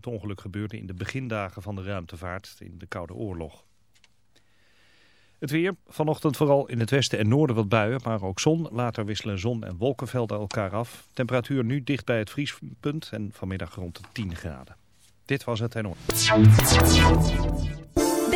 Het ongeluk gebeurde in de begindagen van de ruimtevaart in de Koude Oorlog. Het weer, vanochtend vooral in het westen en noorden wat buien, maar ook zon. Later wisselen zon en wolkenvelden elkaar af. Temperatuur nu dicht bij het vriespunt en vanmiddag rond de 10 graden. Dit was het en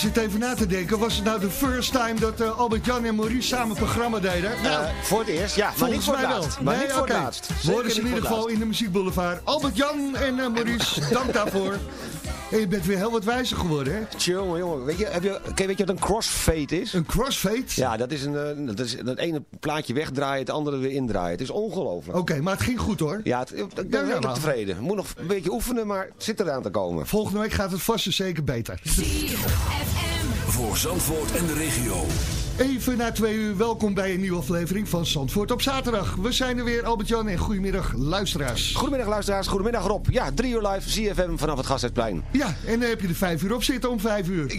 Zit even na te denken, was het nou de first time dat eh, Albert-Jan en Maurice samen programma deden? Nou, Eh, voor het eerst, ja, maar niet volgens voor het mij wel. laatst. Maar Nee, niet voor het laatst. We horen ze in ieder geval in de muziekboulevard. Albert-Jan en eh, Maurice, dank daarvoor. En je bent weer heel wat wijzer geworden, hè? laatst. Jongen, jongen. Weet je, heb je, weet je wat een crossfade is? Een crossfade? Ja, dat is, een, eh, dat is dat ene plaatje wegdraaien, het andere weer indraaien. Het is ongelooflijk. Oké, maar het ging goed hoor. Ja, het, ik ben Ja, tevreden. Moet nog een beetje oefenen, maar het zit eraan te komen. Volgende week gaat het vast en zeker beter. Voor Zandvoort en de regio. Even na twee uur, welkom bij een nieuwe aflevering van Zandvoort op zaterdag. We zijn er weer, Albert-Jan en goedemiddag luisteraars. Goedemiddag luisteraars, goedemiddag Rob. Ja, drie uur live, CFM vanaf het Gasthuisplein. Ja, en dan heb je er vijf uur op zitten om vijf uur.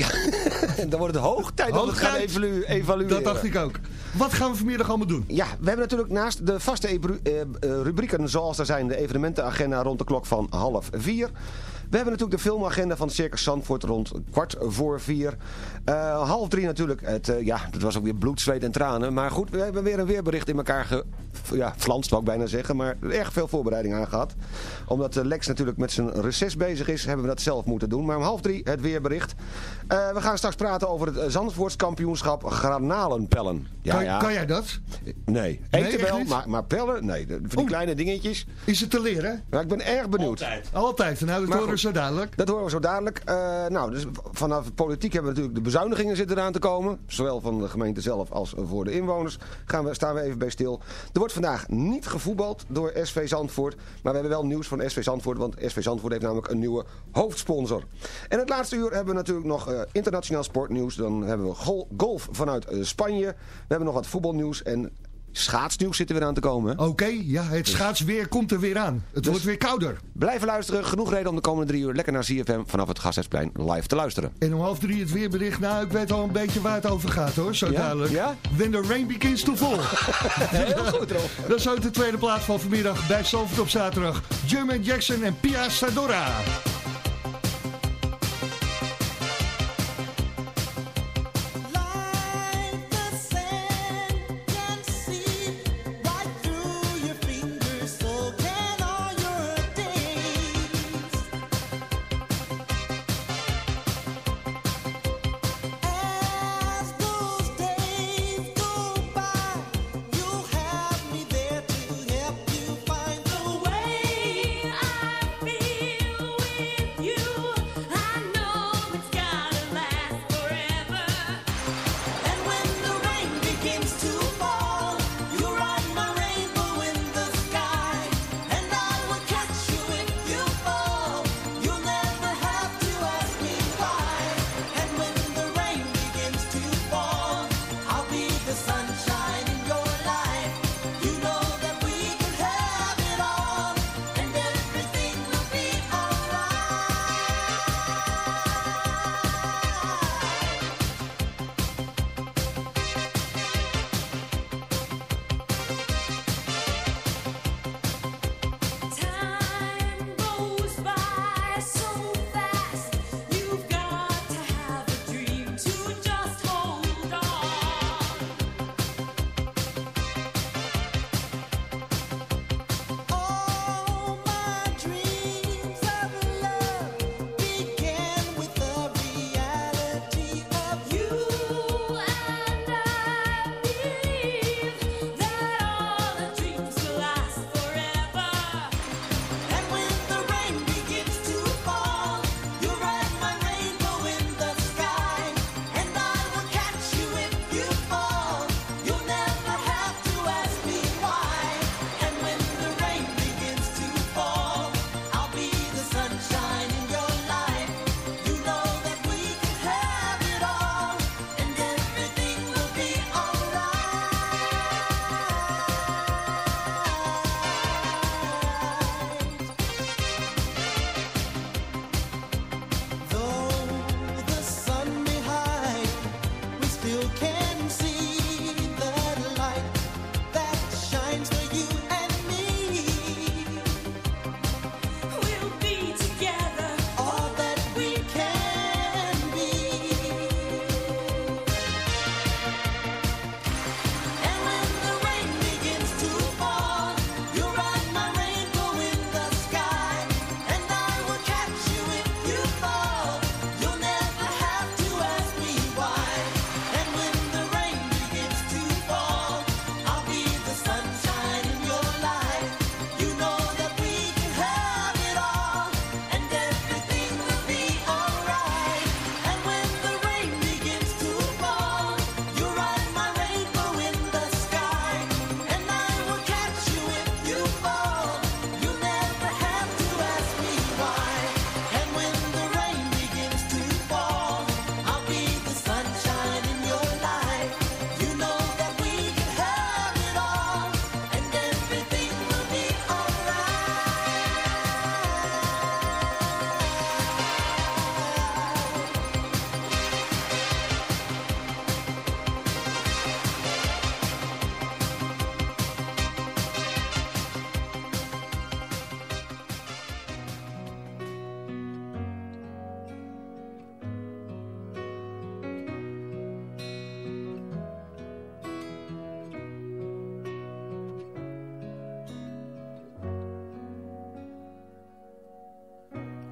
En dan wordt het hoog tijd om Hoog het gaan evalu- evalueren. Dat dacht ik ook. Wat gaan we vanmiddag allemaal doen? Ja, we hebben natuurlijk naast de vaste eh, eh, rubrieken zoals er zijn de evenementenagenda rond de klok van half vier. We hebben natuurlijk de filmagenda van Circus Zandvoort rond kwart voor vier. Eh, half drie natuurlijk. Het, eh, ja, dat was ook weer bloed, zweet en tranen. Maar goed, we hebben weer een weerbericht in elkaar ge, ja, flanst, wou ik bijna zeggen. Maar erg veel voorbereiding aan gehad. Omdat eh, Lex natuurlijk met zijn reces bezig is, hebben we dat zelf moeten doen. Maar om half drie het weerbericht. Eh, we gaan straks praten over het Zandvoortskampioenschap granalenpellen. Ja, kan, ja. kan jij dat? Nee, eten wel, maar, maar pellen, nee. De- Van die Oeh. kleine dingetjes. Is het te leren? Maar ik ben erg benieuwd. Altijd. Nou, dat horen. Zo dadelijk. Dat horen we zo dadelijk. Eh, nou, dus vanaf politiek hebben we natuurlijk de bezuinigingen zitten eraan te komen. Zowel van de gemeente zelf als voor de inwoners. Gaan we, staan we even bij stil. Er wordt vandaag niet gevoetbald door SV Zandvoort. Maar we hebben wel nieuws van SV Zandvoort. Want SV Zandvoort heeft namelijk een nieuwe hoofdsponsor. En het laatste uur hebben we natuurlijk nog eh, internationaal sportnieuws. Dan hebben we gol- golf vanuit eh, Spanje. We hebben nog wat voetbalnieuws en schaatsnieuws zitten weer aan te komen. Oké, ja, het schaatsweer komt er weer aan. Het wordt weer kouder. Blijven luisteren. Genoeg reden om de komende drie uur lekker naar CFM vanaf het Gasthuisplein live te luisteren. En om half drie het weerbericht. Nou, ik weet al een beetje waar het over gaat hoor, zo Ja? dadelijk. Ja? When the rain begins to fall. Heel goed. Dat is ook de tweede plaats van vanmiddag bij Zalvoort op zaterdag. Jermaine Jackson en Pia Sadora.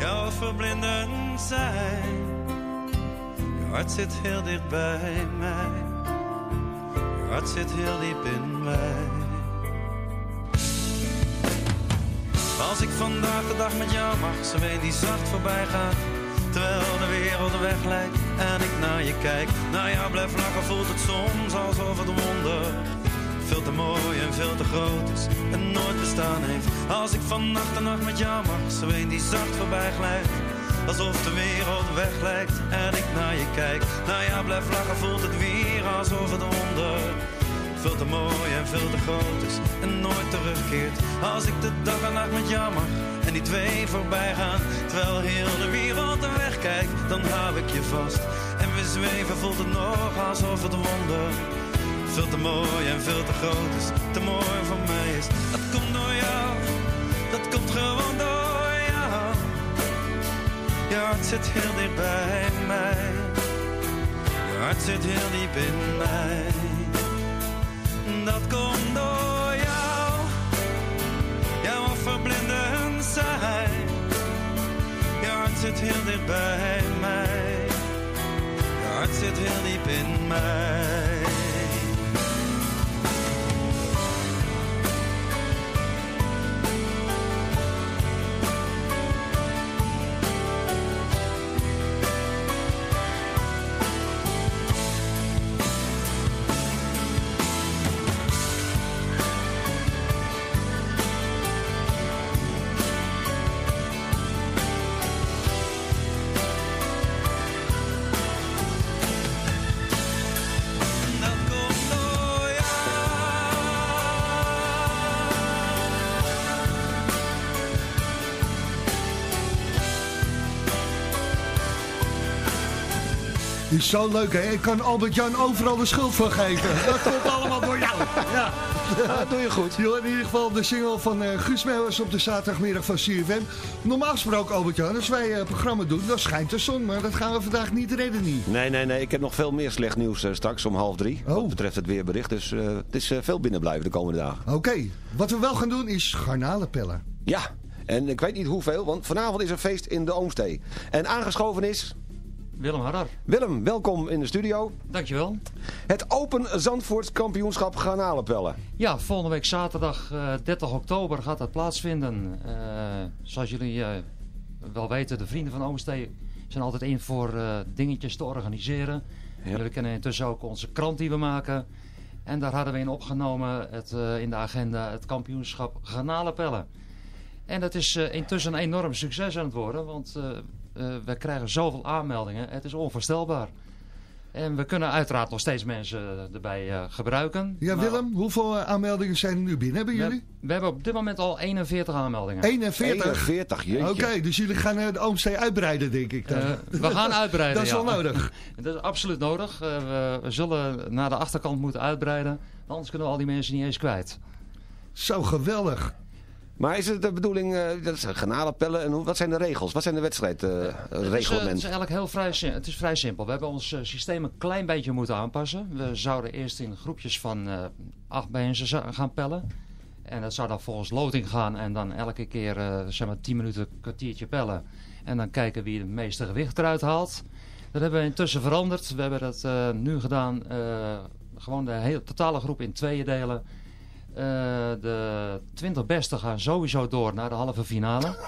Jouw verblindend zijn. Je hart zit heel dicht bij mij. Je hart zit heel diep in mij. Als ik vandaag de dag met jou mag, zo een die zacht voorbij gaat. Terwijl de wereld weg lijkt en ik naar je kijk. Naar jou blijf lachen, voelt het soms alsof het wonder. Veel te mooi en veel te groot is en nooit bestaan heeft. Als ik van nacht en nacht met jou mag, zo een die zacht voorbij glijdt. Alsof de wereld weg lijkt en ik naar je kijk. Naar jou blijf lachen, voelt het weer alsof het wonder. Veel te mooi en veel te groot is en nooit terugkeert. Als ik de dag en nacht met jou mag en die twee voorbij gaan. Terwijl heel de wereld er wegkijkt, dan hou ik je vast. En we zweven, voelt het nog alsof het wonder. Veel te mooi en veel te groot is, te mooi voor mij is. Dat komt door jou, dat komt gewoon door jou. Je hart zit heel dicht bij mij. Je hart zit heel diep in mij dat komt door jou. Jouw verblindend zijn. Je hart zit heel dicht bij mij. Je hart zit heel diep in mij. Is zo leuk, hè? Ik kan Albert-Jan overal de schuld van geven. Dat komt allemaal door jou. Ja. Dat doe je goed. Hoort in ieder geval de single van eh Guus Meeuwers op de zaterdagmiddag van CFM. Normaal gesproken, Albert-Jan, als wij een programma doen, dan schijnt de zon. Maar dat gaan we vandaag niet redden, niet. Nee, nee, nee. Ik heb nog veel meer slecht nieuws eh, straks om half drie. Oh. Wat betreft het weerbericht. Dus eh, het is eh, veel binnenblijven de komende dagen. Oké, wat we wel gaan doen is garnalen pellen. Ja, en ik weet niet hoeveel, want vanavond is er feest in de Oomstee. En aangeschoven is... Willem Harder, Willem, welkom in de studio. dankjewel. Het Open Zandvoort Kampioenschap Garnalenpellen. Ja, volgende week zaterdag eh, 30 oktober gaat dat plaatsvinden. Eh, zoals jullie eh, wel weten, de vrienden van Oomstee zijn altijd in voor dingetjes te organiseren. Ja. Jullie kennen intussen ook onze krant die we maken. En daar hadden we in opgenomen het, in de agenda het kampioenschap garnalenpellen. En dat is intussen een enorm succes aan het worden, want eh, eh, we krijgen zoveel aanmeldingen. Het is onvoorstelbaar. En we kunnen uiteraard nog steeds mensen erbij eh, gebruiken. Ja, Maar Willem, hoeveel eh, aanmeldingen zijn er nu binnen? Hebben We, jullie? we hebben op dit moment al 41 aanmeldingen. 41? 41, jeetje. Oké, dus jullie gaan eh, de Oomstee uitbreiden, denk ik. dan. Eh, we gaan uitbreiden, Dat is ja. wel nodig. Dat is absoluut nodig. Eh, we, we zullen naar de achterkant moeten uitbreiden. Anders kunnen we al die mensen niet eens kwijt. Zo geweldig. Maar is het de bedoeling, eh, dat is garnalenpellen en hoe, wat zijn de regels? Wat zijn de Het is, eh, het wedstrijdreglementen? is eigenlijk heel vrij, het is vrij simpel. We hebben ons eh, systeem een klein beetje moeten aanpassen. We zouden eerst in groepjes van eh, acht mensen gaan pellen. En dat zou dan volgens loting gaan en dan elke keer eh, zeg maar 10 minuten een kwartiertje pellen. En dan kijken wie het meeste gewicht eruit haalt. Dat hebben we intussen veranderd. We hebben dat eh, nu gedaan, eh, gewoon de hele totale groep in tweeën delen. Eh, de 20 beste gaan sowieso door naar de halve finale.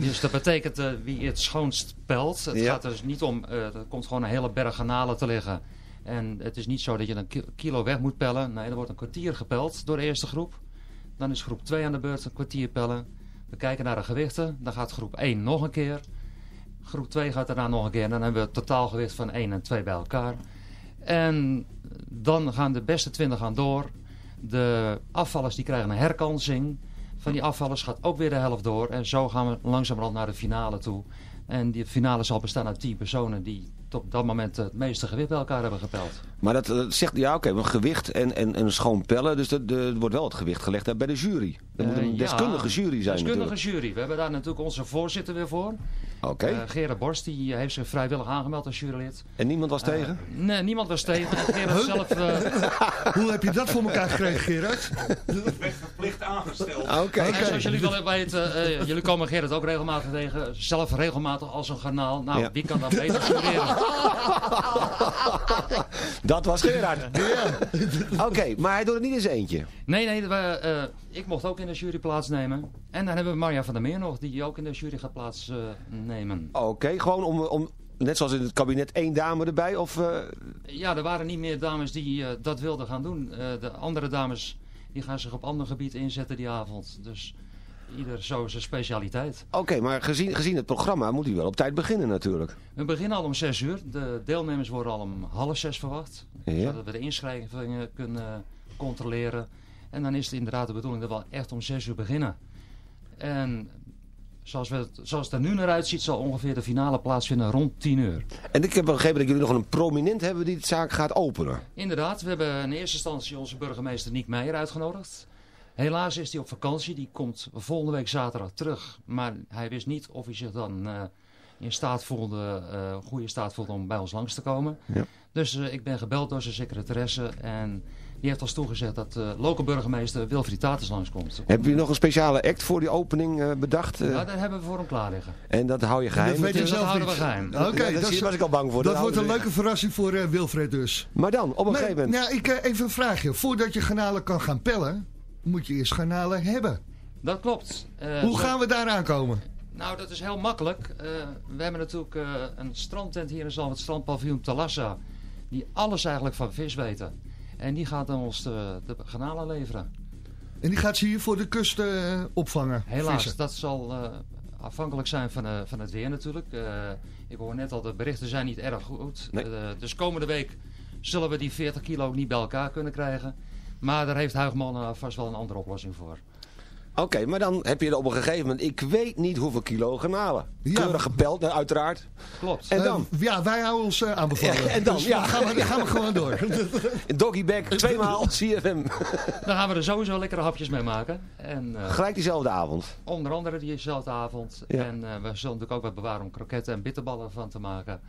Dus dat betekent eh, wie het schoonst pelt. Het Ja. gaat er dus niet om, eh, er komt gewoon een hele berg garnalen te liggen. En het is niet zo dat je een ki- kilo weg moet pellen. Nee, er wordt een kwartier gepeld door de eerste groep. Dan is groep 2 aan de beurt, een kwartier pellen. We kijken naar de gewichten. Dan gaat groep 1 nog een keer. Groep 2 gaat daarna nog een keer. En dan hebben we het totaalgewicht van 1 en 2 bij elkaar. En dan gaan de beste 20 gaan door. De afvallers die krijgen een herkansing. Van die afvallers gaat ook weer de helft door. En zo gaan we langzamerhand naar de finale toe. En die finale zal bestaan uit 10 personen die op dat moment het meeste gewicht bij elkaar hebben gepeld. Maar dat, dat zegt, ja oké, maar gewicht en, en, en schoon pellen, dus dat, de, er wordt wel het gewicht gelegd bij de jury. Er moet Eh, een ja, deskundige jury zijn Deskundige natuurlijk. jury. We hebben daar natuurlijk onze voorzitter weer voor. Oké, Eh, Gerard Borst, die heeft zich vrijwillig aangemeld als jurylid. en niemand was tegen? Nee, niemand was tegen. En Gerard zelf... eh, Hoe heb je dat voor elkaar gekregen, Gerard? werd verplicht aangesteld. Oké, En zoals jullie wel weten, eh, jullie komen Gerrit ook regelmatig tegen. Zelf regelmatig als een garnaal. Nou, Ja. wie kan dat beter jureren? dat was Gerard. Oké, maar hij doet het niet in zijn eentje. Nee, nee, we, eh, ik mocht ook in de jury plaatsnemen. En dan hebben we Marja van der Meer nog, die ook in de jury gaat plaatsnemen. Oké, gewoon om, om, net zoals in het kabinet, één dame erbij? Of, eh, ja, er waren niet meer dames die eh, dat wilden gaan doen. Eh, de andere dames die gaan zich op ander gebied inzetten die avond. Dus ieder zo zijn specialiteit. Oké, maar gezien, gezien het programma moet hij wel op tijd beginnen natuurlijk. We beginnen al om zes uur. De deelnemers worden al om half zes verwacht. Ja. Zodat we de inschrijvingen kunnen controleren. En dan is het inderdaad de bedoeling dat we echt om zes uur beginnen. En zoals, we het, zoals het er nu naar uitziet, zal ongeveer de finale plaatsvinden rond 10 uur. En ik heb begrepen dat jullie nog een prominent hebben die het zaak gaat openen. Inderdaad, we hebben in eerste instantie onze burgemeester Niek Meijer uitgenodigd. Helaas is hij op vakantie. Die komt volgende week zaterdag terug. Maar hij wist niet of hij zich dan eh, in staat voelde, eh, goede staat voelde om bij ons langs te komen. Ja. Dus eh, ik ben gebeld door zijn secretaresse. En die heeft ons toegezegd dat de lokale burgemeester Wilfried Tatus langskomt. Heb je nog een speciale act voor die opening bedacht? Nou, daar hebben we voor hem klaar liggen. en dat hou je geheim? dat weet je dat zelf houden we geheim. Oké, Ja, dat was ik al bang voor. dat Dat wordt een leuke verrassing voor eh, Wilfred dus. Maar dan, op een Maar, gegeven moment... nou, ik, even een vraagje. Voordat je garnalen kan gaan pellen, moet je eerst garnalen hebben. Dat klopt. Eh, Hoe gaan we daar aankomen? Nou, dat is heel makkelijk. Eh, we hebben natuurlijk eh, een strandtent hier in Zalm, het strandpaviljoen Talassa. Die alles eigenlijk van vis weten. En die gaat dan ons de, de garnalen leveren. En die gaat ze hier voor de kust eh, opvangen. Helaas, vissen. dat zal eh, afhankelijk zijn van, eh, van het weer natuurlijk. Eh, ik hoor net al, de berichten zijn niet erg goed. Nee. Dus komende week zullen we die 40 kilo niet bij elkaar kunnen krijgen. Maar daar heeft Huigman eh, vast wel een andere oplossing voor. Oké, maar dan heb je er op een gegeven moment... Ik weet niet hoeveel kilo garnalen. Ja. Keurig gepeld, nou, uiteraard. Klopt. En dan? Eh, ja, wij houden ons eh, aanbevolen. Ja, en dan, Dus ja. dan gaan, we, dan gaan we gewoon door. Doggybag, tweemaal CFM. Dan gaan we er sowieso lekkere hapjes mee maken. En, eh, Gelijk diezelfde avond. Onder andere diezelfde avond. Ja. En eh, we zullen natuurlijk ook wat bewaren om kroketten en bitterballen van te maken.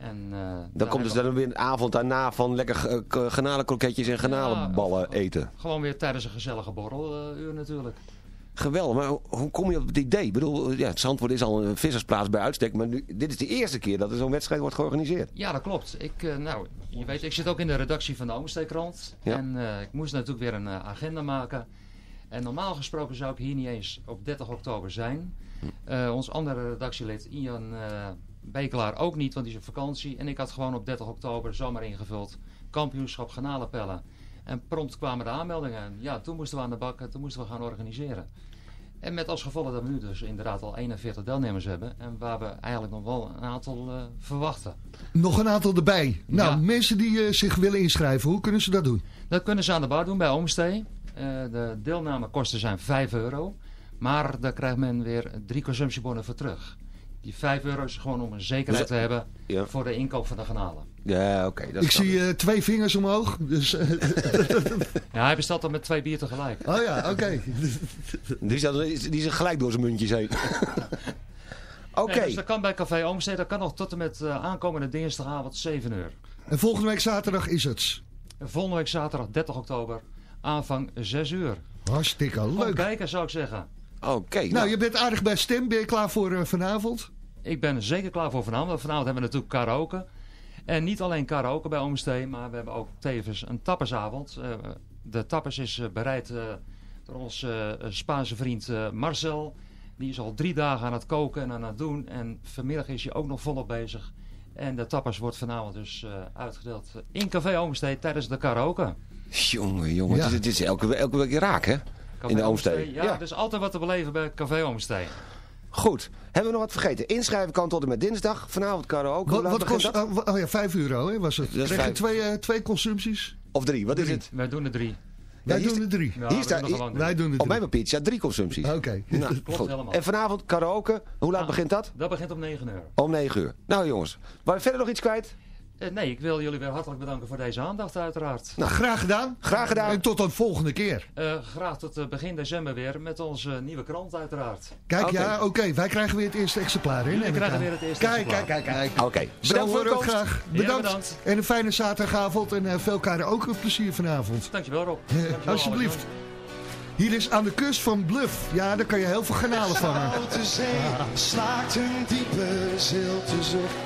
En, eh, Dan komt dus dan weer een avond daarna van lekker garnalenkroketjes en garnalenballen eten. we Gewoon weer tijdens een gezellige borreluur natuurlijk. Geweldig, maar hoe- kom je op het idee? Ik bedoel, ja, Zandvoort is al een vissersplaats bij uitstek, maar nu, dit is de eerste keer dat er zo'n wedstrijd wordt georganiseerd. Ja, dat klopt. Ik, eh, nou, je weet, ik zit ook in de redactie van de Oomsteekrant. Ja. En eh, ik moest natuurlijk weer een eh, agenda maken. En normaal gesproken zou ik hier niet eens op 30 oktober zijn. Eh, ons andere redactielid Ian eh Bekelaar ook niet, want die is op vakantie. En ik had gewoon op 30 oktober zomaar ingevuld. Kampioenschap Garnalenpellen. En prompt kwamen de aanmeldingen. En ja, toen moesten we aan de bak, en toen moesten we gaan organiseren. En met als gevolg dat we nu dus inderdaad al 41 deelnemers hebben. En waar we eigenlijk nog wel een aantal eh, verwachten. Nog een aantal erbij. Nou, Ja. mensen die eh, zich willen inschrijven, hoe kunnen ze dat doen? Dat kunnen ze aan de bar doen bij Oomstee. Eh, de deelnamekosten zijn 5 euro. Maar daar krijgt men weer drie consumptiebonnen voor terug. Die 5 euro is gewoon om een zekerheid Dus- te hebben Ja. voor de inkoop van de garnalen. Ja, oké. dat Ik zie eh, twee vingers omhoog. Dus, eh, Ja, hij bestelt dan met twee bier tegelijk. oh ja, oké. Die, zat, die is gelijk door zijn muntjes heen. Oké. Nee, dus dat kan bij Café Oomstee. Dat kan nog tot en met eh, aankomende dinsdagavond 7 uur. En volgende week zaterdag is het. En volgende week zaterdag 30 oktober aanvang 6 uur. Hartstikke leuk. kijken zou ik zeggen. Oké. Nou, je bent aardig bij stem. Ben je klaar voor vanavond? Ik ben zeker klaar voor vanavond. want Vanavond hebben we natuurlijk karaoke. En niet alleen karaoke bij Oomstee, maar we hebben ook tevens een tappersavond. Eh, de tappers is eh, bereid eh, door onze eh, Spaanse vriend eh, Marcel. Die is al drie dagen aan het koken en aan het doen. En vanmiddag is hij ook nog volop bezig. En de tappers wordt vanavond dus eh, uitgedeeld in Café Oomstee tijdens de karaoke. Jongen, jongen. Ja. Het, is, het is elke, elke week raak, hè? Café In de Oomstee. Ja, Ja. er is altijd wat te beleven bij Café Oomstee. Goed. Hebben we nog wat vergeten? Inschrijven kan tot en met dinsdag. Vanavond karaoke. Hoe Wat, wat kost... dat? Oh, oh ja, 5 euro hè, was het. Dat Krijg je twee, eh, twee consumpties? Of drie, wat is het? Wij doen er drie. Wij doen er drie. Ja, Hier staat- doen er gewoon drie. Wij doen er Op drie. mijn papiertje staat drie consumpties. Oké. Nou, Klopt goed. helemaal. En vanavond karaoke. Hoe laat Ah. begint dat? Dat begint om 9 uur. Om 9 uur. Nou jongens, je verder nog iets kwijt? Eh, nee, ik wil jullie weer hartelijk bedanken voor deze aandacht uiteraard. Nou, graag gedaan. Graag gedaan. En tot een volgende keer. Eh, graag tot eh, begin december weer met onze nieuwe krant uiteraard. Kijk, ja, oké. wij krijgen weer het eerste exemplaar in. Jullie neem ik krijgen aan. weer het eerste Kijk, exemplaar. kijk, kijk, kijk. Oké. Zo Bedankt voor de komst. graag. Ja, Bedankt. En een fijne zaterdagavond. En uh, veel elkaar ook een plezier vanavond. Dankjewel Rob. Dankjewel, alsjeblieft. Hier is aan de kust van Bluff. Ja, daar kan je heel veel garnalen vangen. Grote zee slaakt een diepe zilte zucht.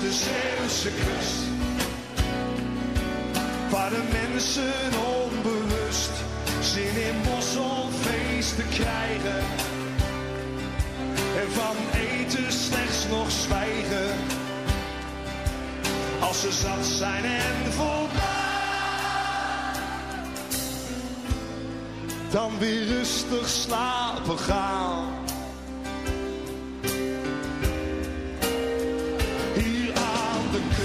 De Zeeuwse kust. Waar de mensen onbewust zin in mosselfeesten krijgen. En van eten slechts nog zwijgen. Als ze zat zijn en voldaan. Dan weer rustig slapen gaan.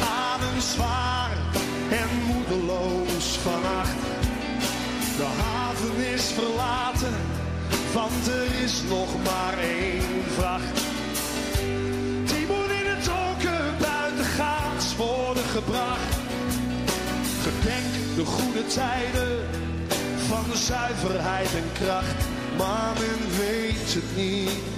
Ademen zwaar en moedeloos vannacht. De haven is verlaten, want er is nog maar één vracht. Die moet in het donker buitengaats worden gebracht. Gedenk de goede tijden van zuiverheid en kracht, maar men weet het niet.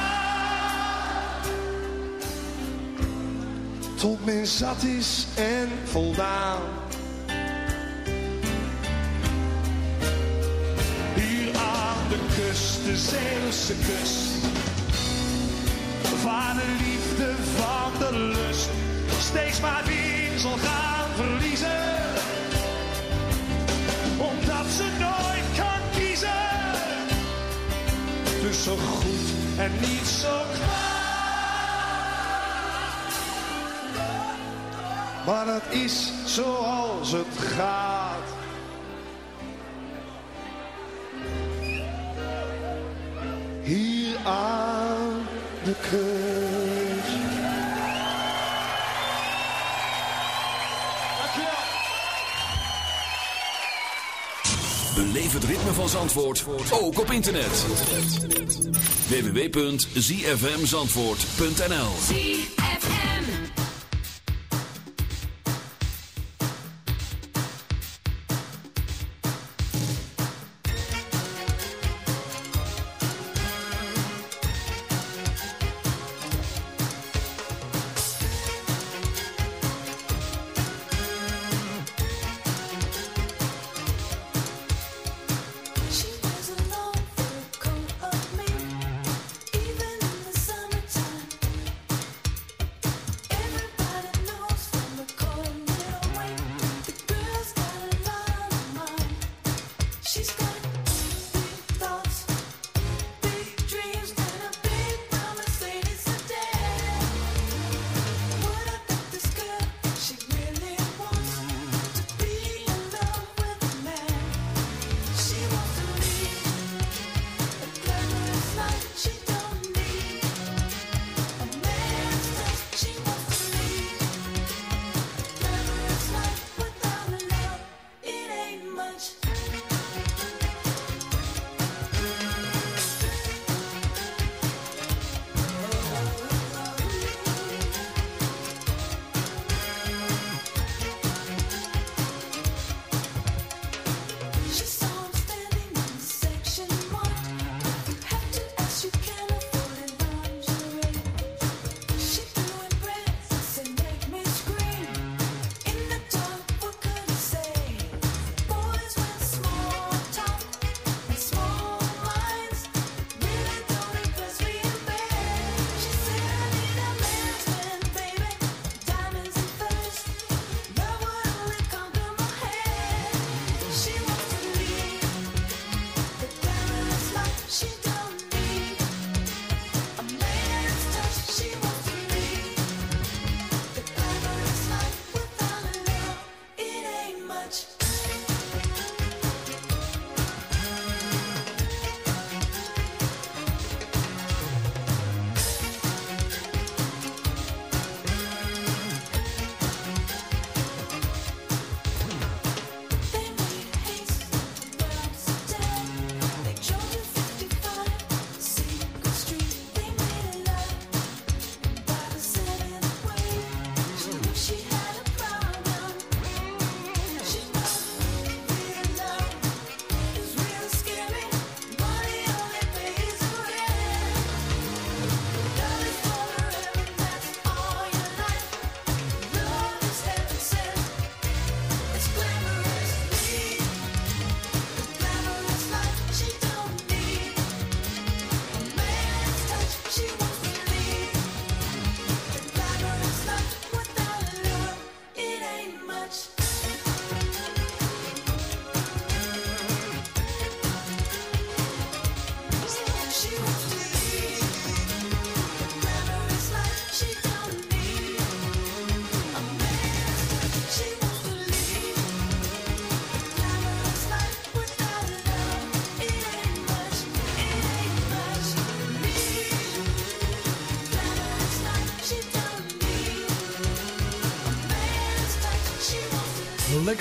tot men zat is en voldaan. Hier aan de kust, de Zeeuwse kust, van de liefde van de lust steeds maar weer zal gaan verliezen, omdat ze nooit kan kiezen tussen goed en niet zo kwaad. Maar het is zoals het gaat. Hier aan de kust. Beleef het ritme van Zandvoort, ook op internet. www.zfmzandvoort.nl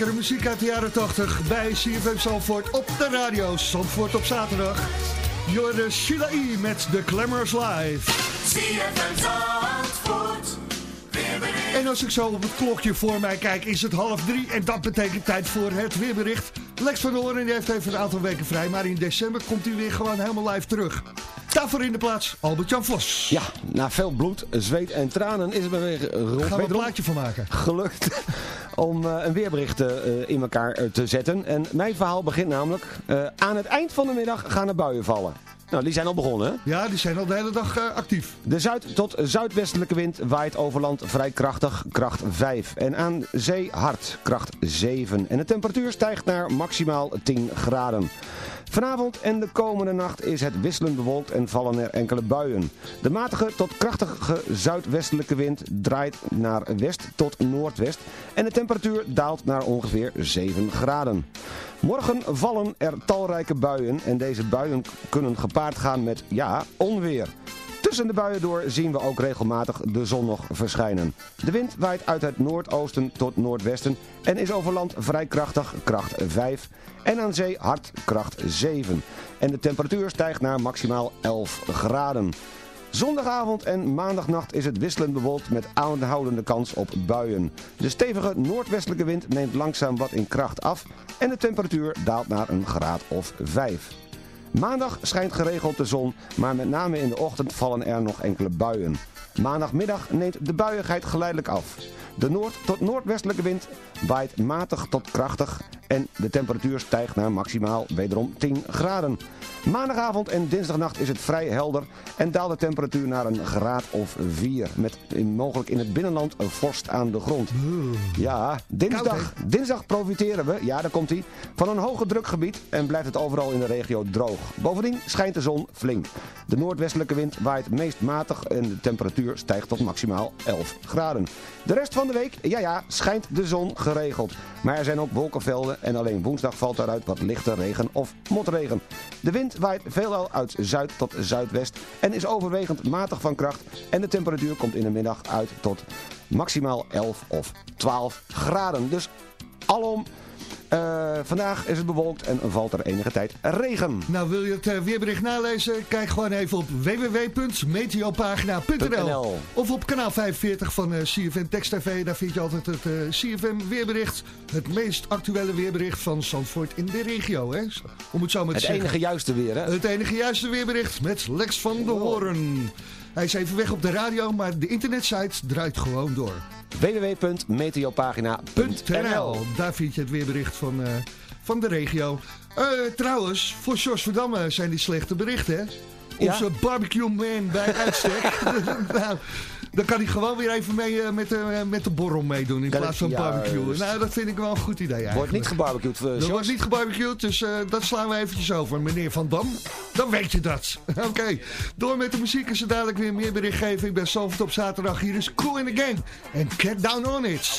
Lekkere muziek uit de jaren 80 bij CFM Zandvoort op de radio. Zandvoort op zaterdag. Jorde Sheila E. met The Glamorous Live. En als ik zo op het klokje voor mij kijk, is het half drie. En dat betekent tijd voor het weerbericht. Lex van Oren die heeft even een aantal weken vrij. Maar in december komt hij weer gewoon helemaal live terug. Daarvoor in de plaats Albert-Jan Vos. Ja, na veel bloed, zweet en tranen is het me weer Gaan Rob we een plaatje van maken. gelukt om eh, een weerbericht eh, in elkaar eh, te zetten. En mijn verhaal begint namelijk aan het eind van de middag gaan er buien vallen. Nou, die zijn al begonnen. hè? Ja, die zijn al de hele dag actief. De zuid- tot zuidwestelijke wind waait over land vrij krachtig, kracht 5. En aan zee hard, kracht 7. En de temperatuur stijgt naar maximaal 10 graden. Vanavond en de komende nacht is het wisselend bewolkt en vallen er enkele buien. De matige tot krachtige zuidwestelijke wind draait naar west tot noordwest en de temperatuur daalt naar ongeveer 7 graden. Morgen vallen er talrijke buien en deze buien kunnen gepaard gaan met, ja, onweer. Tussen de buien door zien we ook regelmatig de zon nog verschijnen. De wind waait uit het noordoosten tot noordwesten en is over land vrij krachtig, kracht 5. En aan zee hard, kracht 7. En de temperatuur stijgt naar maximaal 11 graden. Zondagavond en maandagnacht is het wisselend bewolkt met aanhoudende kans op buien. De stevige noordwestelijke wind neemt langzaam wat in kracht af en de temperatuur daalt naar een graad of 5. Maandag schijnt geregeld de zon, maar met name in de ochtend vallen er nog enkele buien. Maandagmiddag neemt de buiigheid geleidelijk af. De noord- tot noordwestelijke wind waait matig tot krachtig en de temperatuur stijgt naar maximaal wederom 10 graden. Maandagavond en dinsdagnacht is het vrij helder en daalt de temperatuur naar een graad of 4. Met in- mogelijk in het binnenland een vorst aan de grond. Ja, dinsdag, dinsdag profiteren we, ja daar komt hij, van een hoge drukgebied en blijft het overal in de regio droog. Bovendien schijnt de zon flink. De noordwestelijke wind waait meest matig en de temperatuur stijgt tot maximaal 11 graden. De rest van de week, ja ja, schijnt de zon geregeld. Maar er zijn ook wolkenvelden en alleen woensdag valt eruit wat lichte regen of motregen. De wind waait veelal uit zuid tot zuidwest en is overwegend matig van kracht. En de temperatuur komt in de middag uit tot maximaal 11 of 12 graden. Dus alom, eh, vandaag is het bewolkt en valt er enige tijd regen. Nou, wil je het eh, weerbericht nalezen? Kijk gewoon even op www.meteopagina.nl Of op kanaal 45 van eh, CFM Text TV. Daar vind je altijd het eh, CFM weerbericht. Het meest actuele weerbericht van Zandvoort in de regio. Hè? Om het zo maar te Het zeggen. enige juiste weer, hè? Het enige juiste weerbericht met Lex van de Hoorn. Hij is even weg op de radio, maar de internetsite draait gewoon door. www.meteopagina.nl Daar vind je het weerbericht van, eh, van de regio. Eh, trouwens, voor Jos Verdamme zijn die slechte berichten, hè? Ja? Onze barbecue man bij uitstek. nou, dan kan hij gewoon weer even mee eh, met, de, met de borrel meedoen in Dat plaats van barbecue. Nou, dat vind ik wel een goed idee eigenlijk. Wordt niet gebarbecued, uh, Er wordt niet gebarbecued, dus eh, dat slaan we eventjes over. Meneer Van Dam, dan weet je dat. Oké, door met de muziek is er dadelijk weer meer berichtgeving bij Salford op zaterdag. Hier is Cool in the Gang en Get Down On It.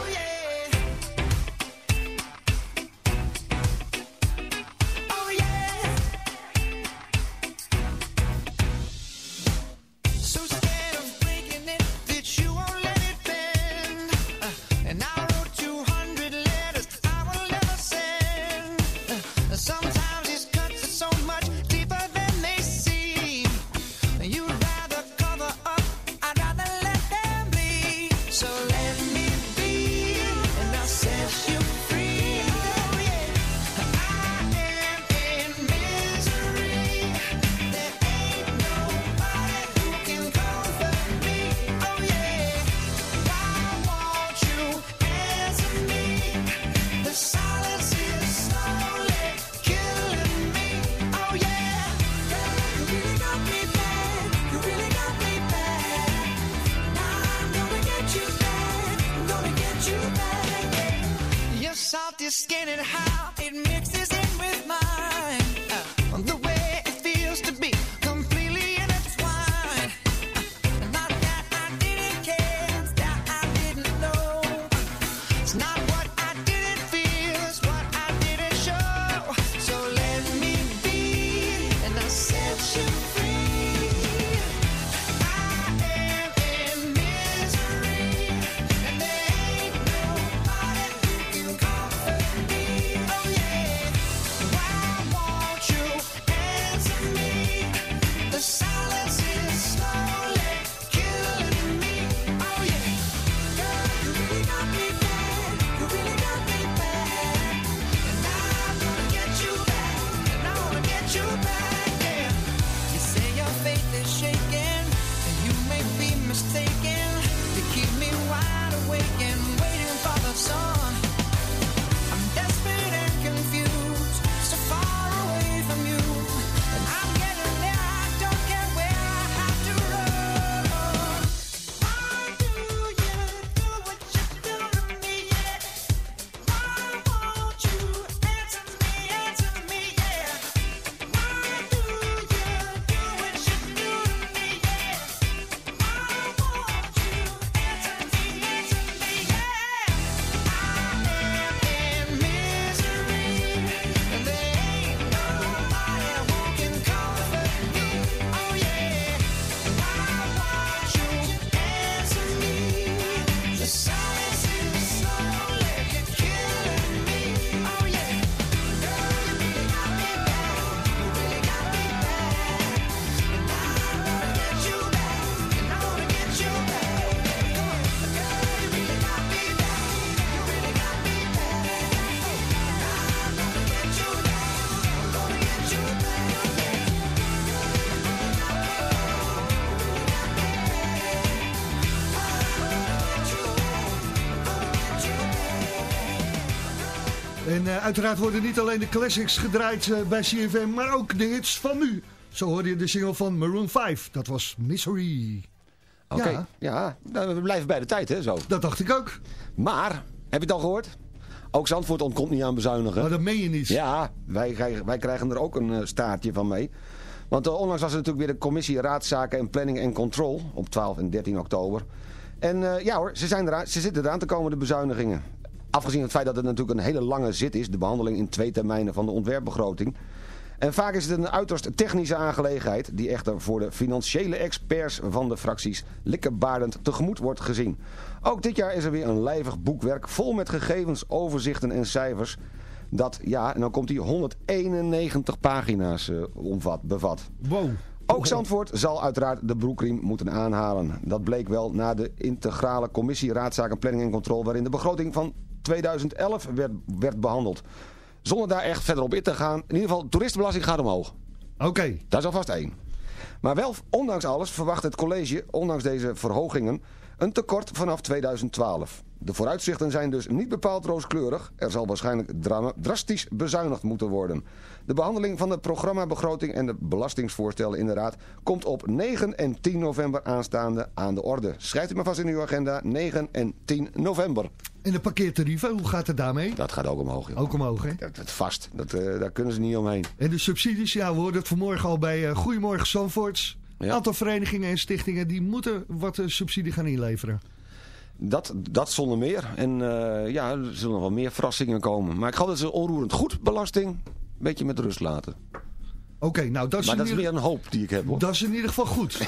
skin and how it mixes in with mine. Uiteraard worden niet alleen de classics gedraaid eh, bij CFM, maar ook de hits van nu. Zo hoorde je de single van Maroon 5. Dat was Misery. Oké, Ja, ja, nou, we blijven bij de tijd, hè, zo. dat dacht ik ook. Maar, heb je het al gehoord? Ook Zandvoort ontkomt niet aan bezuinigen. Maar dat meen je niet. Ja, wij, krijgen- wij krijgen er ook een eh, staartje van mee. Want eh, onlangs was er natuurlijk weer de commissie Raadszaken en Planning en Control op 12 en 13 oktober. En eh, ja hoor, ze, zijn eraan, ze zitten eraan te komen, de bezuinigingen. Afgezien het feit dat het natuurlijk een hele lange zit is, de behandeling in twee termijnen van de ontwerpbegroting. En vaak is het een uiterst technische aangelegenheid die echter voor de financiële experts van de fracties likkebaardend tegemoet wordt gezien. Ook dit jaar is er weer een lijvig boekwerk vol met gegevens, overzichten en cijfers dat, ja, en dan komt hij 191 pagina's eh, omvat, bevat. Wow. Ook Zandvoort zal uiteraard de broekriem moeten aanhalen. Dat bleek wel na de integrale commissie Raadzaken, Planning en Controle... waarin de begroting van 2011 werd, werd behandeld. Zonder daar echt verder op in te gaan. In ieder geval, toeristenbelasting gaat omhoog. Oké. Dat is alvast één. Maar wel, ondanks alles, verwacht het college, ondanks deze verhogingen, een tekort vanaf 2012. De vooruitzichten zijn dus niet bepaald rooskleurig. Er zal waarschijnlijk dra- drastisch bezuinigd moeten worden. De behandeling van de programmabegroting en de belastingsvoorstellen in de Raad komt op 9 en 10 november aanstaande aan de orde. Schrijft u maar vast in uw agenda, 9 en 10 november. En de parkeertarieven, hoe gaat het daarmee? Dat gaat ook omhoog. joh. Ook omhoog, hè? Dat, dat vast, dat, eh, daar kunnen ze niet omheen. En de subsidies, ja, we hoorden het vanmorgen al bij eh, Goedemorgen Zandvoorts. Een Ja. aantal verenigingen en stichtingen die moeten wat eh, subsidie gaan inleveren. Dat, dat zonder meer. En ja, er zullen nog wel meer verrassingen komen. Maar ik geloof dat ze onroerend goed belasting een beetje met rust laten. Oké, nou dat is, maar dat is weer een hoop die ik heb hoor. dat is in ieder geval goed.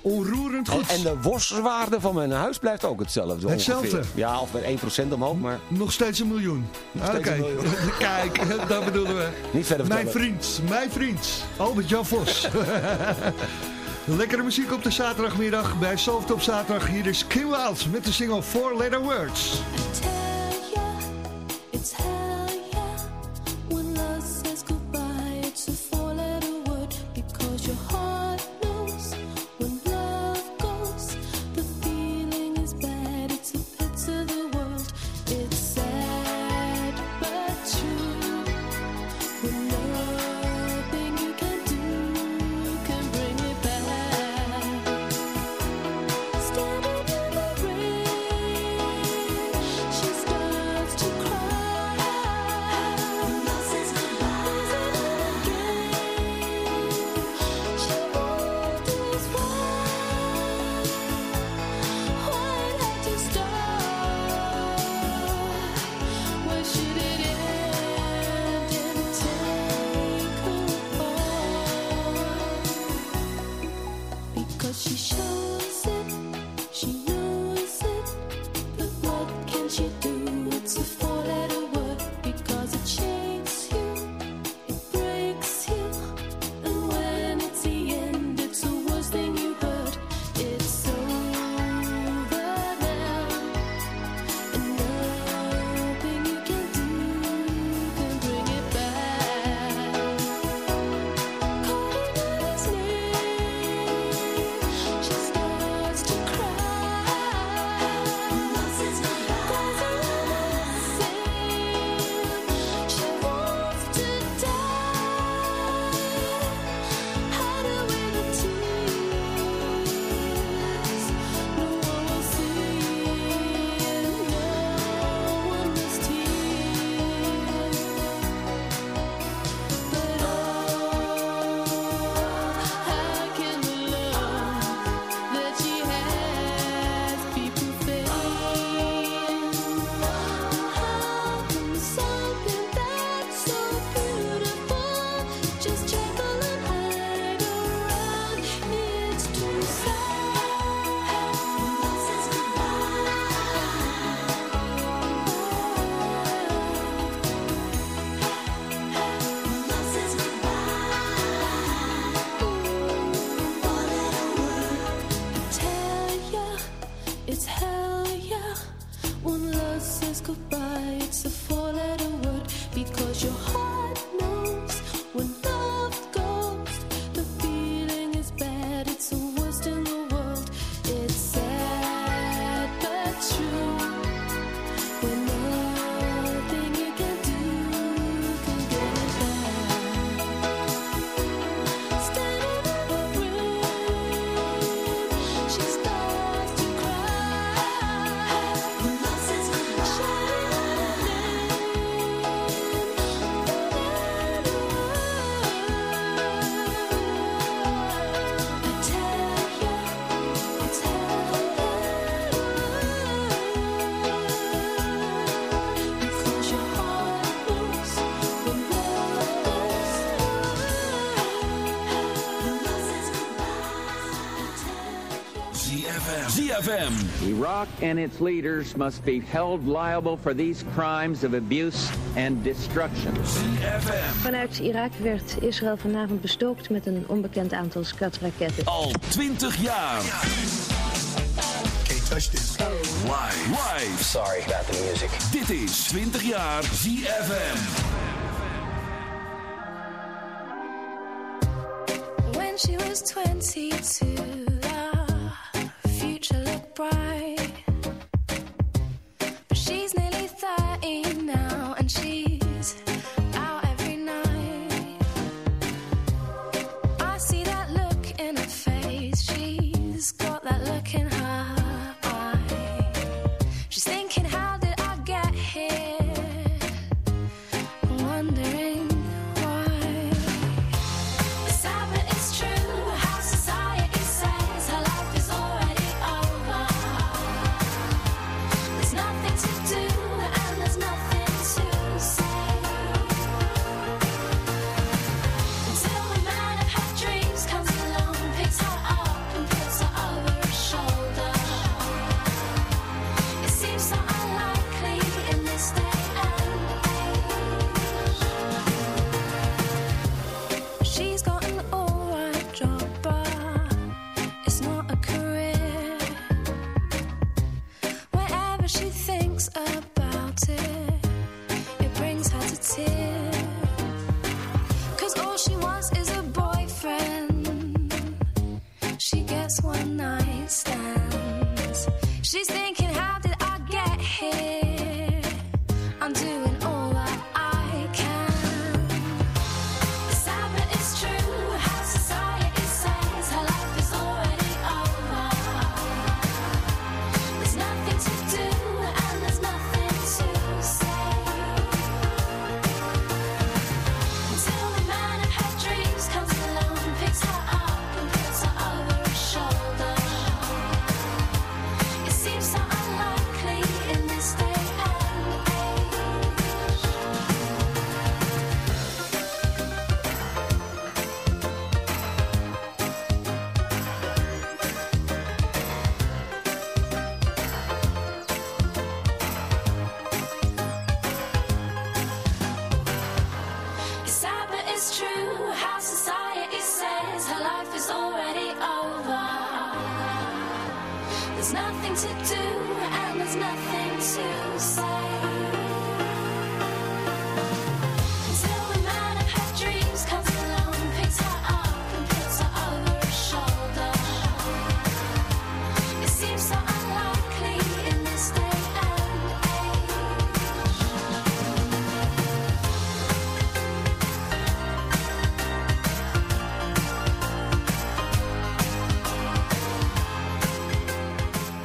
Onroerend En, goed. en de worstwaarde van mijn huis blijft ook hetzelfde. Hetzelfde? ongeveer. Ja, of met 1% omhoog, maar Nog steeds een miljoen. Oké, steeds een miljoen. kijk, dat bedoelen we. niet verder Mijn vriend, mijn vriend, Albert-Jan Vos. Lekkere muziek op de zaterdagmiddag bij Soft op zaterdag. Hier is Kim Wilds met de single Four Letter Words. ZFM. Iraq and its leaders must be held liable for these crimes of abuse and destruction. Vanuit Irak werd Israël vanavond bestookt met een onbekend aantal skatraketten. Al 20 jaar. Can't touch this. Live. Live. Sorry about the music. Dit is 20 jaar ZFM. When she was 22,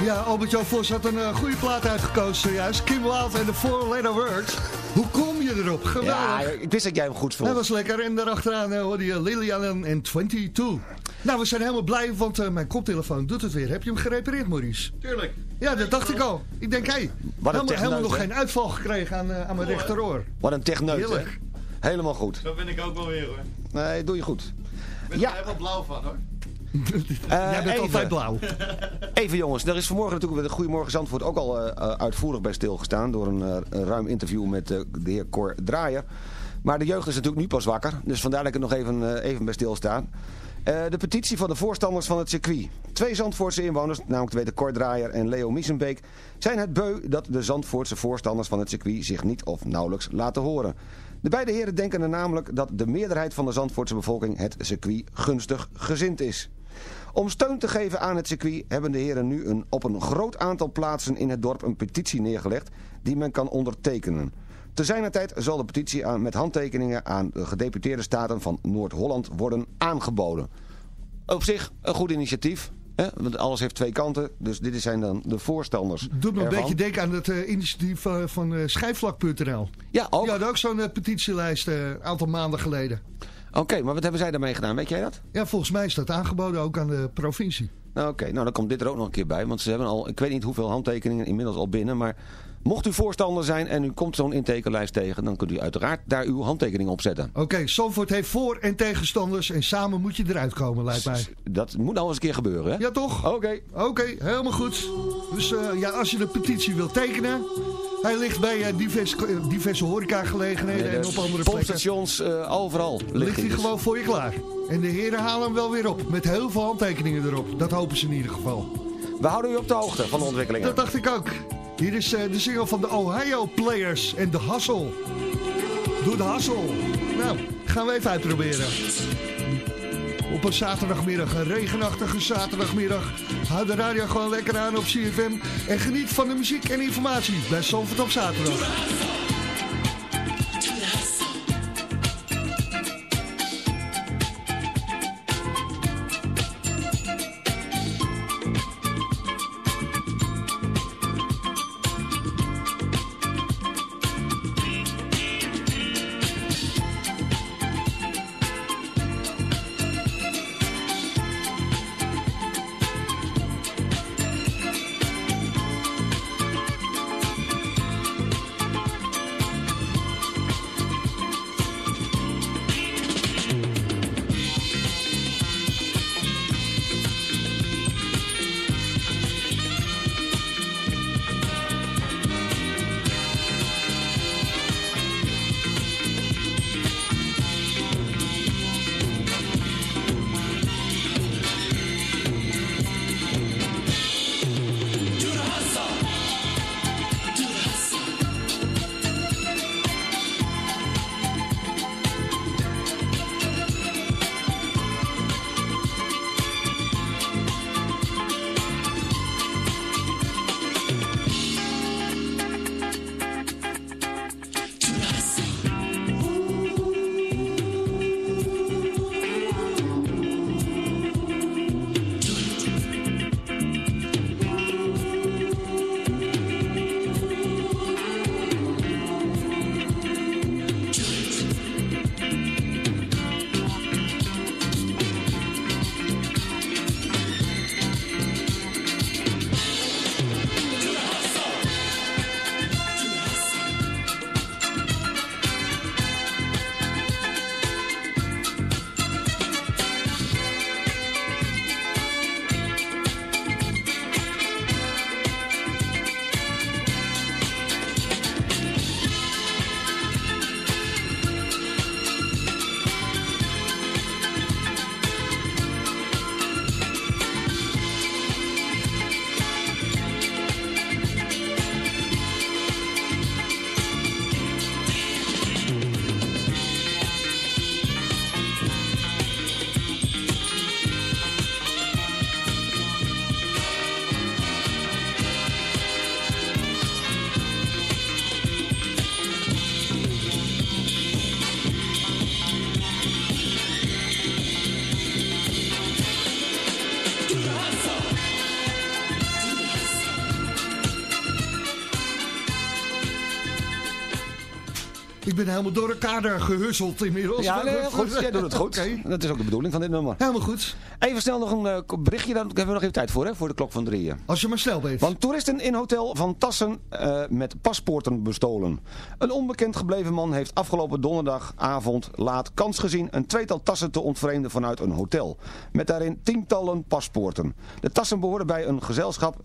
Ja, Albert-Jan Vos had een eh, goede plaat uitgekozen zojuist. Kim Wild en de Four Letter Words. Hoe kom je erop? Geweldig. Ja, ik wist dat jij hem goed vond. Dat was lekker. En daarachteraan uh, hoorde je Lilian en 22. Nou, we zijn helemaal blij, want eh, mijn koptelefoon doet het weer. Heb je hem gerepareerd, Maurice? Tuurlijk. Ja, dat dacht ik al. Ik denk, hé, hey, helemaal, helemaal nog hè? geen uitval gekregen aan, aan mijn rechteroor. Wat een techneut, hè? Heerlijk. Helemaal goed. Zo ben ik ook wel weer hoor. Nee, doe je goed. Ik ben Ja. er helemaal blauw van hoor. Eh, Jij bent even. altijd blauw. Even jongens, er is vanmorgen natuurlijk de Goedemorgen Zandvoort ook al eh, eh, uitvoerig bij stilgestaan... door een, ruim interview met de heer Cor Draaier. Maar de jeugd is natuurlijk nu pas wakker, dus vandaar dat ik er nog even, even bij stilstaan. De petitie van de voorstanders van het circuit. Twee Zandvoortse inwoners, namelijk de weten Cor Draaier en Leo Miesenbeek... zijn het beu dat de Zandvoortse voorstanders van het circuit zich niet of nauwelijks laten horen. De beide heren denken er namelijk dat de meerderheid van de Zandvoortse bevolking het circuit gunstig gezind is. Om steun te geven aan het circuit hebben de heren nu een, op een groot aantal plaatsen in het dorp een petitie neergelegd die men kan ondertekenen. Te zijner tijd zal de petitie aan, met handtekeningen aan de gedeputeerde staten van Noord-Holland worden aangeboden. Op zich een goed initiatief, hè? want alles heeft twee kanten, dus dit zijn dan de voorstanders Doet me een beetje denken aan het eh, initiatief eh, van eh, schijfvlak.nl. Ja, ook. Die hadden ook zo'n petitielijst een aantal maanden geleden. Oké, maar wat hebben zij daarmee gedaan, weet jij dat? Ja, volgens mij is dat aangeboden ook aan de provincie. Nou, Oké, nou dan komt dit er ook nog een keer bij. Want ze hebben al, ik weet niet hoeveel handtekeningen inmiddels al binnen. Maar mocht u voorstander zijn en u komt zo'n intekenlijst tegen... dan kunt u uiteraard daar uw handtekening op zetten. Oké, Zandvoort heeft voor- en tegenstanders en samen moet je eruit komen, lijkt mij. Dat moet nou eens een keer gebeuren, hè? Ja, toch? Oké. Oké, helemaal goed. Dus eh, ja, als je de petitie wilt tekenen... Hij ligt bij eh, diverse, eh, diverse horecagelegenheden Nee, en op andere plekken. Pompstations, eh, overal Ligt hij dus. gewoon voor je klaar. En de heren halen hem wel weer op. Met heel veel handtekeningen erop. Dat hopen ze in ieder geval. We houden u op de hoogte van de ontwikkelingen. Dat dacht ik ook. Hier is eh, de single van de Ohio Players en de Hustle. Doe de Hustle. Nou, gaan we even uitproberen. Op een zaterdagmiddag, een regenachtige zaterdagmiddag. Houd de radio gewoon lekker aan op CFM. En geniet van de muziek en informatie bij Zandvoort op zaterdag. Helemaal door elkaar daar gehusseld inmiddels. Ja, nee, goed. Jij doet het goed. Dat is ook de bedoeling van dit nummer. Helemaal goed. Even snel nog een eh, berichtje, daar hebben we nog even tijd voor, hè, voor de klok van drieën. Als je maar snel bent. Want toeristen in hotel van Tassen eh, met paspoorten bestolen. Een onbekend gebleven man heeft afgelopen donderdagavond laat kans gezien een tweetal tassen te ontvreemden vanuit een hotel. Met daarin tientallen paspoorten. De tassen behoorden bij een gezelschap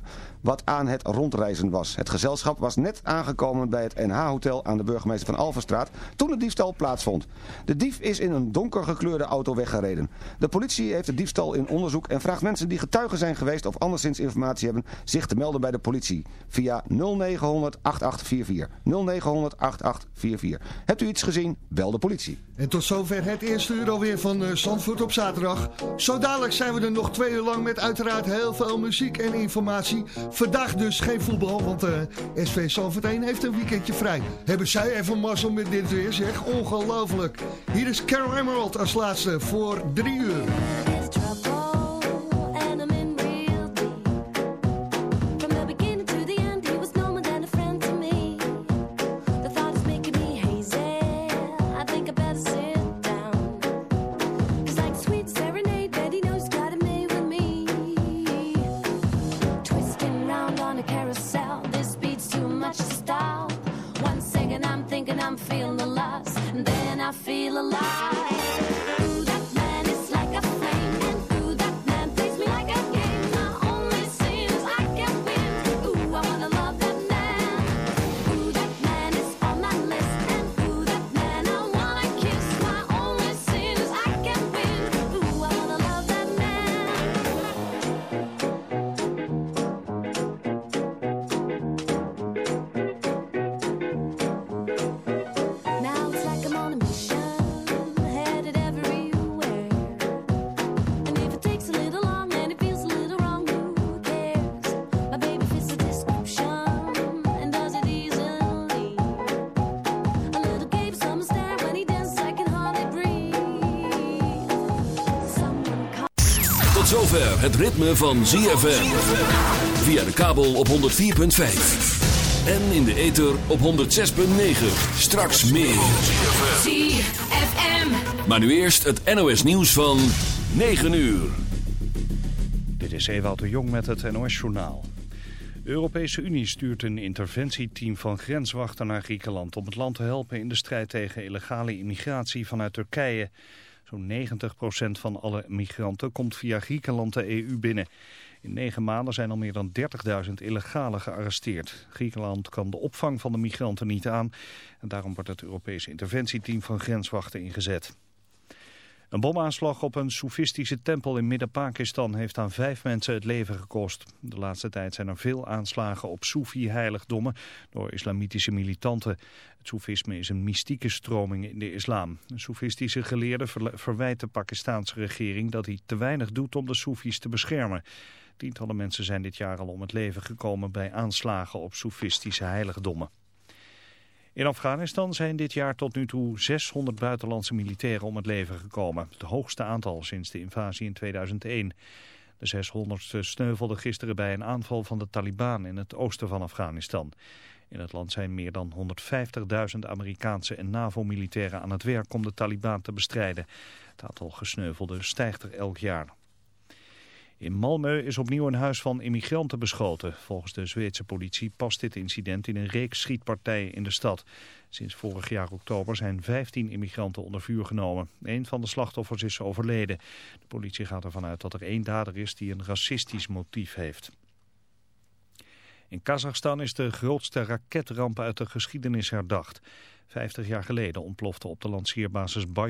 wat aan het rondreizen was. Het gezelschap was net aangekomen bij het NH-hotel aan de burgemeester van Alverstraat toen de diefstal plaatsvond. De dief is in een donker gekleurde auto weggereden. De politie heeft de diefstal in onderzoek en vraagt mensen die getuigen zijn geweest of anderszins informatie hebben zich te melden bij de politie via 0900 8844. 0900 8844. Hebt u iets gezien? Bel de politie. En tot zover het eerste uur alweer van eh, Zandvoort op zaterdag. Zo dadelijk zijn we er nog twee uur lang met uiteraard heel veel muziek en informatie. Vandaag dus geen voetbal, want eh, SV Zandvoort 1 heeft een weekendje vrij. Hebben zij even mazzel met dit weer, zeg. Ongelooflijk. Hier is Carol Emerald als laatste voor drie uur. I feel alive. Het ritme van ZFM. Via de kabel op 104.5. En in de ether op 106.9. Straks meer. ZFM. Maar nu eerst het NOS nieuws van 9 uur. Dit is Ewout de Jong met het NOS-journaal. De Europese Unie stuurt een interventieteam van grenswachten naar Griekenland... om het land te helpen in de strijd tegen illegale immigratie vanuit Turkije. Zo'n 90% van alle migranten komt via Griekenland de EU binnen. In negen maanden zijn al meer dan 30.000 illegalen gearresteerd. Griekenland kan de opvang van de migranten niet aan... en daarom wordt het Europese interventieteam van grenswachten ingezet. Een bomaanslag op een soefistische tempel in Midden-Pakistan heeft aan vijf mensen het leven gekost. De laatste tijd zijn er veel aanslagen op Soefi-heiligdommen door islamitische militanten. Het soefisme is een mystieke stroming in de islam. Een soefistische geleerde verwijt de Pakistanse regering dat hij te weinig doet om de soefis te beschermen. Tientallen mensen zijn dit jaar al om het leven gekomen bij aanslagen op soefistische heiligdommen. In Afghanistan zijn dit jaar tot nu toe 600 buitenlandse militairen om het leven gekomen. Het hoogste aantal sinds de invasie in 2001. De 600 sneuvelden gisteren bij een aanval van de Taliban in het oosten van Afghanistan. In het land zijn meer dan 150.000 Amerikaanse en NAVO-militairen aan het werk om de Taliban te bestrijden. Het aantal gesneuvelden stijgt er elk jaar. In Malmö is opnieuw een huis van immigranten beschoten. Volgens de Zweedse politie past dit incident in een reeks schietpartijen in de stad. Sinds vorig jaar oktober zijn 15 immigranten onder vuur genomen. Een van de slachtoffers is overleden. De politie gaat ervan uit dat er één dader is die een racistisch motief heeft. In Kazachstan is de grootste raketramp uit de geschiedenis herdacht. Vijftig jaar geleden ontplofte op de lanceerbasis Baikal